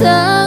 Left